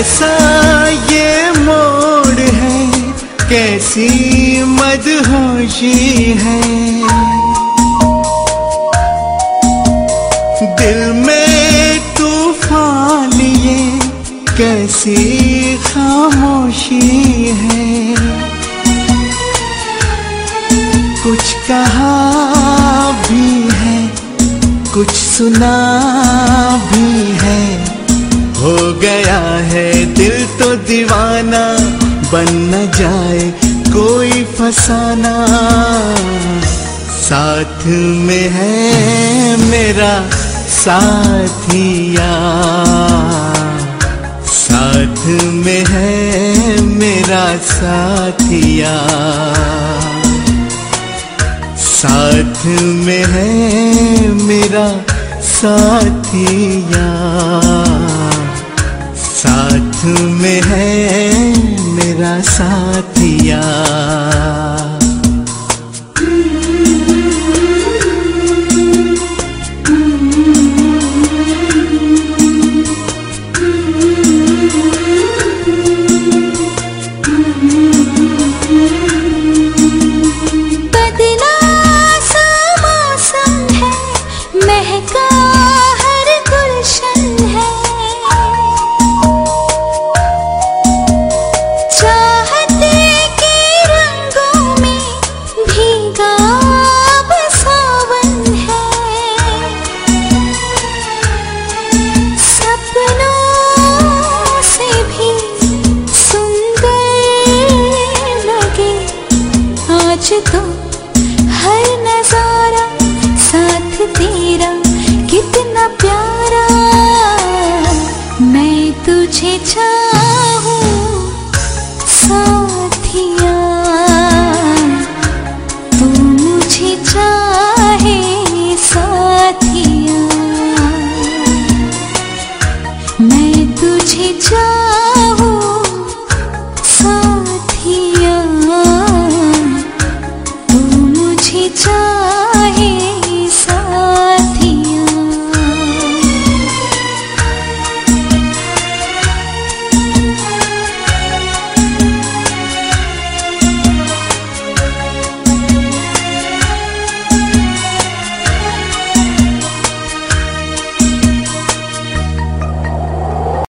कैसा ये मोड़ है, कैसी मदहोशी है। दिल में तूफ़ान ये कैसी खामोशी है। कुछ कहा भी है, कुछ सुना जाए कोई फसाना। साथ में है मेरा साथिया। साथ में है मेरा साथिया। साथ में है मेरा साथिया। साथ में है मेरा साथिया। तुझे छा